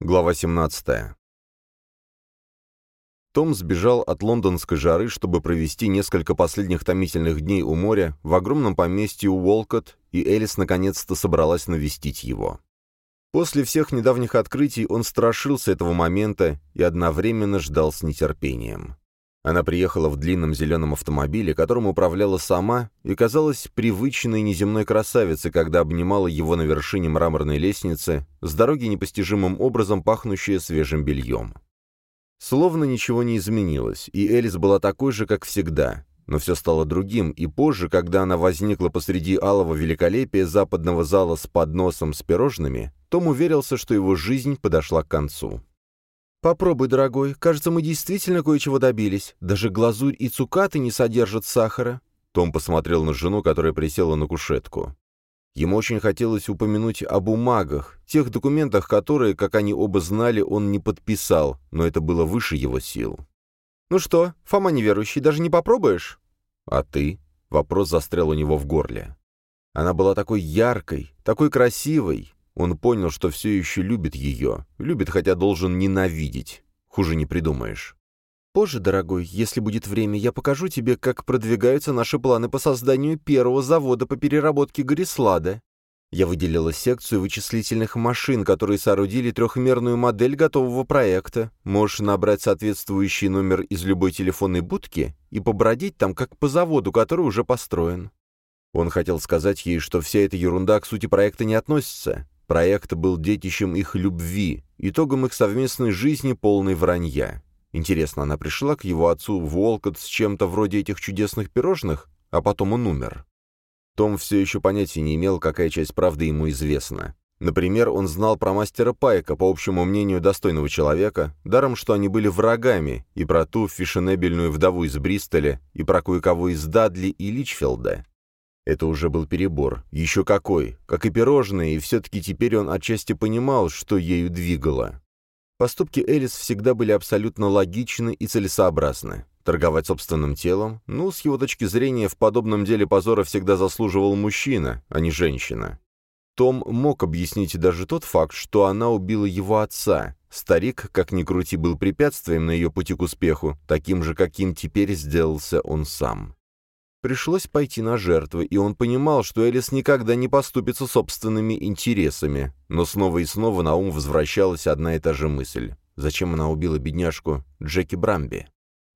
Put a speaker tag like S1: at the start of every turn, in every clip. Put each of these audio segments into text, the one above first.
S1: Глава 17. Том сбежал от лондонской жары, чтобы провести несколько последних томительных дней у моря в огромном поместье Уолкот, и Элис наконец-то собралась навестить его. После всех недавних открытий он страшился этого момента и одновременно ждал с нетерпением. Она приехала в длинном зеленом автомобиле, которым управляла сама, и казалась привычной неземной красавицей, когда обнимала его на вершине мраморной лестницы, с дороги непостижимым образом пахнущая свежим бельем. Словно ничего не изменилось, и Элис была такой же, как всегда, но все стало другим, и позже, когда она возникла посреди алого великолепия западного зала с подносом с пирожными, Том уверился, что его жизнь подошла к концу. «Попробуй, дорогой. Кажется, мы действительно кое-чего добились. Даже глазурь и цукаты не содержат сахара». Том посмотрел на жену, которая присела на кушетку. Ему очень хотелось упомянуть о бумагах, тех документах, которые, как они оба знали, он не подписал, но это было выше его сил. «Ну что, Фома неверующий, даже не попробуешь?» «А ты?» — вопрос застрял у него в горле. Она была такой яркой, такой красивой, он понял, что все еще любит ее. Любит, хотя должен ненавидеть. Хуже не придумаешь. «Позже, дорогой, если будет время, я покажу тебе, как продвигаются наши планы по созданию первого завода по переработке горислада. Я выделила секцию вычислительных машин, которые соорудили трехмерную модель готового проекта. Можешь набрать соответствующий номер из любой телефонной будки и побродить там, как по заводу, который уже построен». Он хотел сказать ей, что вся эта ерунда к сути проекта не относится, Проект был детищем их любви, итогом их совместной жизни, полной вранья. Интересно, она пришла к его отцу в Уолкот с чем-то вроде этих чудесных пирожных, а потом он умер. Том все еще понятия не имел, какая часть правды ему известна. Например, он знал про мастера Пайка, по общему мнению достойного человека, даром, что они были врагами, и про ту фешенебельную вдову из Бристоля, и про кое-кого из Дадли и Личфилда. Это уже был перебор. Еще какой. Как и пирожные, и все-таки теперь он отчасти понимал, что ею двигало. Поступки Элис всегда были абсолютно логичны и целесообразны. Торговать собственным телом, ну, с его точки зрения, в подобном деле позора всегда заслуживал мужчина, а не женщина. Том мог объяснить даже тот факт, что она убила его отца. Старик, как ни крути, был препятствием на ее пути к успеху, таким же, каким теперь сделался он сам. Пришлось пойти на жертвы, и он понимал, что Элис никогда не поступится собственными интересами. Но снова и снова на ум возвращалась одна и та же мысль. Зачем она убила бедняжку Джеки Брамби?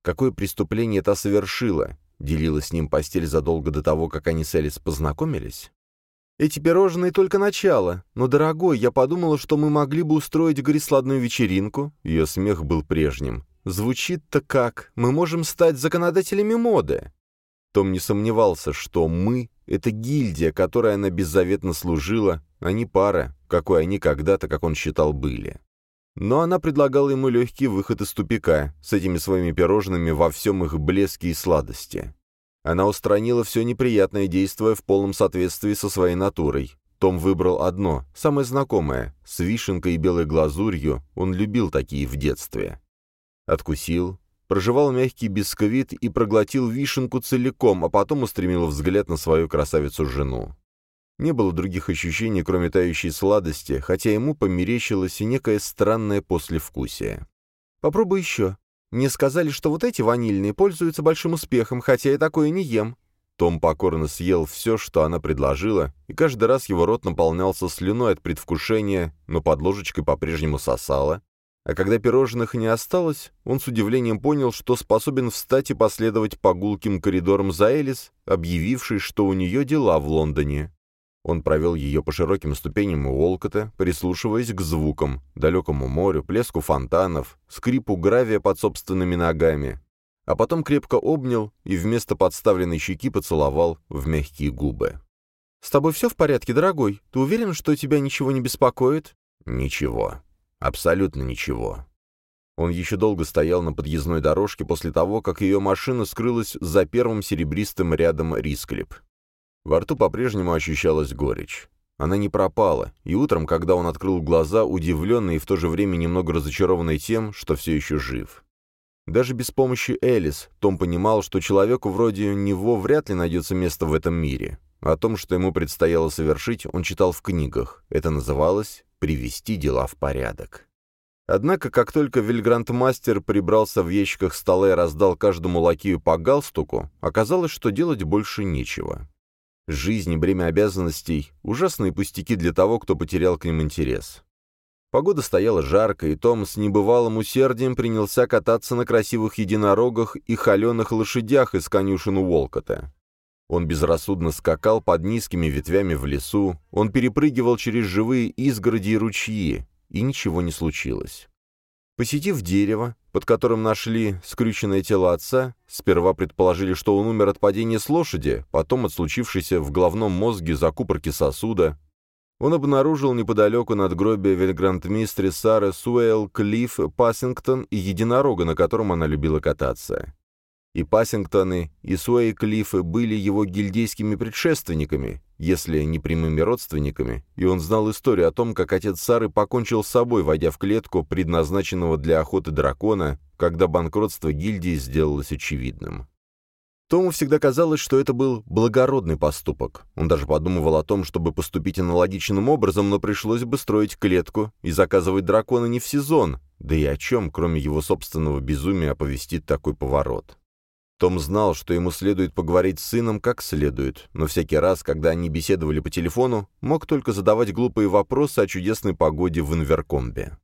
S1: Какое преступление та совершила? Делила с ним постель задолго до того, как они с Элис познакомились? Эти пирожные только начало. Но, дорогой, я подумала, что мы могли бы устроить горисладную вечеринку. Ее смех был прежним. Звучит-то как? Мы можем стать законодателями моды. Том не сомневался, что «мы» — это гильдия, которой она беззаветно служила, а не пара, какой они когда-то, как он считал, были. Но она предлагала ему легкий выход из тупика, с этими своими пирожными во всем их блеске и сладости. Она устранила все неприятное, действуя в полном соответствии со своей натурой. Том выбрал одно, самое знакомое, с вишенкой и белой глазурью, он любил такие в детстве. Откусил, прожевал мягкий бисквит и проглотил вишенку целиком, а потом устремил взгляд на свою красавицу-жену. Не было других ощущений, кроме тающей сладости, хотя ему померещилось и некое странное послевкусие. «Попробуй еще. Мне сказали, что вот эти ванильные пользуются большим успехом, хотя я такое не ем». Том покорно съел все, что она предложила, и каждый раз его рот наполнялся слюной от предвкушения, но под ложечкой по-прежнему сосало, а когда пирожных не осталось, он с удивлением понял, что способен встать и последовать по гулким коридорам за Элис, объявившей, что у нее дела в Лондоне. Он провел ее по широким ступеням Уолкота, прислушиваясь к звукам, далекому морю, плеску фонтанов, скрипу гравия под собственными ногами. А потом крепко обнял и вместо подставленной щеки поцеловал в мягкие губы. «С тобой все в порядке, дорогой? Ты уверен, что тебя ничего не беспокоит?» «Ничего», Абсолютно ничего. Он еще долго стоял на подъездной дорожке после того, как ее машина скрылась за первым серебристым рядом рисклип. Во рту по-прежнему ощущалась горечь. Она не пропала, и утром, когда он открыл глаза, удивленный и в то же время немного разочарованный тем, что все еще жив. Даже без помощи Элис Том понимал, что человеку вроде него вряд ли найдется место в этом мире. О том, что ему предстояло совершить, он читал в книгах. Это называлось привести дела в порядок. Однако, как только Вильгрантмастер прибрался в ящиках стола и раздал каждому лакею по галстуку, оказалось, что делать больше нечего. Жизнь и бремя обязанностей — ужасные пустяки для того, кто потерял к ним интерес. Погода стояла жарко, и Том с небывалым усердием принялся кататься на красивых единорогах и холеных лошадях из конюшен Уолкота. Он безрассудно скакал под низкими ветвями в лесу, он перепрыгивал через живые изгороди и ручьи, и ничего не случилось. Посетив дерево, под которым нашли скрюченное тело отца, сперва предположили, что он умер от падения с лошади, потом от случившейся в головном мозге закупорки сосуда, он обнаружил неподалеку надгробие вельгрантмистри Сары Суэлл Клифф Пассингтон и единорога, на котором она любила кататься. И Пассингтоны, и Суэй Клиффы были его гильдейскими предшественниками, если не прямыми родственниками, и он знал историю о том, как отец Сары покончил с собой, войдя в клетку, предназначенного для охоты дракона, когда банкротство гильдии сделалось очевидным. Тому всегда казалось, что это был благородный поступок. Он даже подумывал о том, чтобы поступить аналогичным образом, но пришлось бы строить клетку и заказывать дракона не в сезон, да и о чем, кроме его собственного безумия, оповестит такой поворот. Том знал, что ему следует поговорить с сыном как следует, но всякий раз, когда они беседовали по телефону, мог только задавать глупые вопросы о чудесной погоде в Инверкомбе.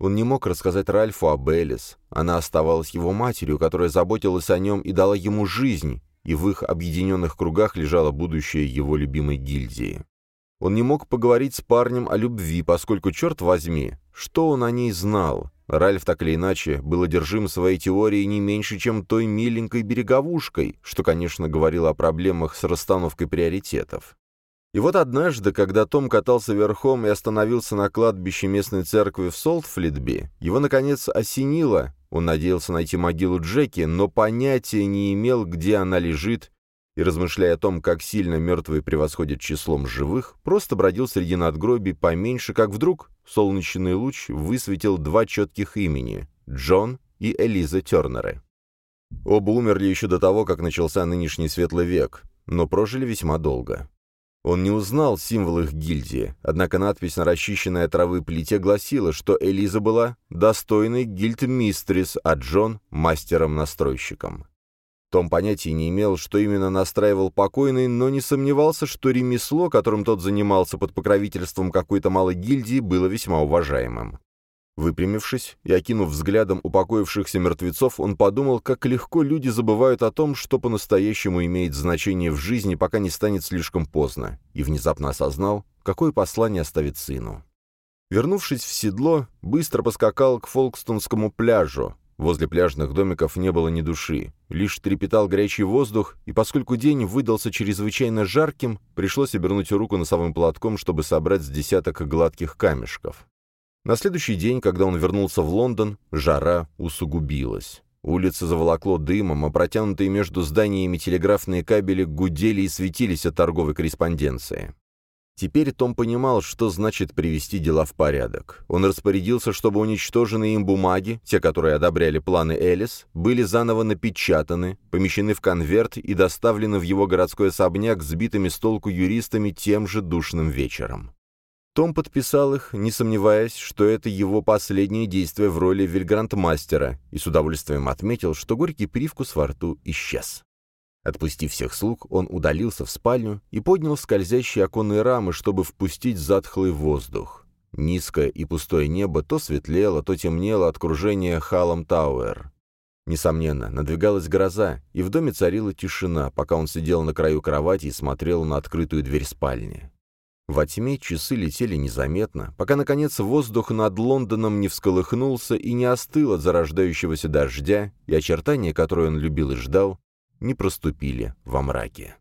S1: Он не мог рассказать Ральфу об Элис. Она оставалась его матерью, которая заботилась о нем и дала ему жизнь, и в их объединенных кругах лежало будущее его любимой гильдии. Он не мог поговорить с парнем о любви, поскольку, черт возьми, что он о ней знал? Ральф, так или иначе, был одержим своей теорией не меньше, чем той миленькой береговушкой, что, конечно, говорило о проблемах с расстановкой приоритетов. И вот однажды, когда Том катался верхом и остановился на кладбище местной церкви в Солтфлитби, его, наконец, осенило. Он надеялся найти могилу Джеки, но понятия не имел, где она лежит, и, размышляя о том, как сильно мертвые превосходят числом живых, просто бродил среди надгробий поменьше, как вдруг солнечный луч высветил два четких имени — Джон и Элиза Тернеры. Оба умерли еще до того, как начался нынешний светлый век, но прожили весьма долго. Он не узнал символ их гильдии, однако надпись на расчищенной травы плите гласила, что Элиза была достойной гильд-мистрис, а Джон — мастером-настройщиком. Том понятия не имел, что именно настраивал покойный, но не сомневался, что ремесло, которым тот занимался под покровительством какой-то малой гильдии, было весьма уважаемым. Выпрямившись и окинув взглядом упокоившихся мертвецов, он подумал, как легко люди забывают о том, что по-настоящему имеет значение в жизни, пока не станет слишком поздно, и внезапно осознал, какое послание оставит сыну. Вернувшись в седло, быстро поскакал к Фолкстонскому пляжу. Возле пляжных домиков не было ни души, лишь трепетал горячий воздух, и поскольку день выдался чрезвычайно жарким, пришлось обернуть руку носовым платком, чтобы собрать с десяток гладких камешков. На следующий день, когда он вернулся в Лондон, жара усугубилась. Улицы заволокло дымом, а протянутые между зданиями телеграфные кабели гудели и светились от торговой корреспонденции. Теперь Том понимал, что значит привести дела в порядок. Он распорядился, чтобы уничтоженные им бумаги, те, которые одобряли планы Элис, были заново напечатаны, помещены в конверт и доставлены в его городской особняк сбитыми с толку юристами тем же душным вечером. Том подписал их, не сомневаясь, что это его последнее действие в роли вильгрантмастера, и с удовольствием отметил, что горький привкус во рту исчез. Отпустив всех слуг, он удалился в спальню и поднял скользящие оконные рамы, чтобы впустить затхлый воздух. Низкое и пустое небо то светлело, то темнело от кружения Халом Тауэр. Несомненно, надвигалась гроза, и в доме царила тишина, пока он сидел на краю кровати и смотрел на открытую дверь спальни. Во тьме часы летели незаметно, пока, наконец, воздух над Лондоном не всколыхнулся и не остыл от зарождающегося дождя, и очертания, которые он любил и ждал, не проступили во мраке.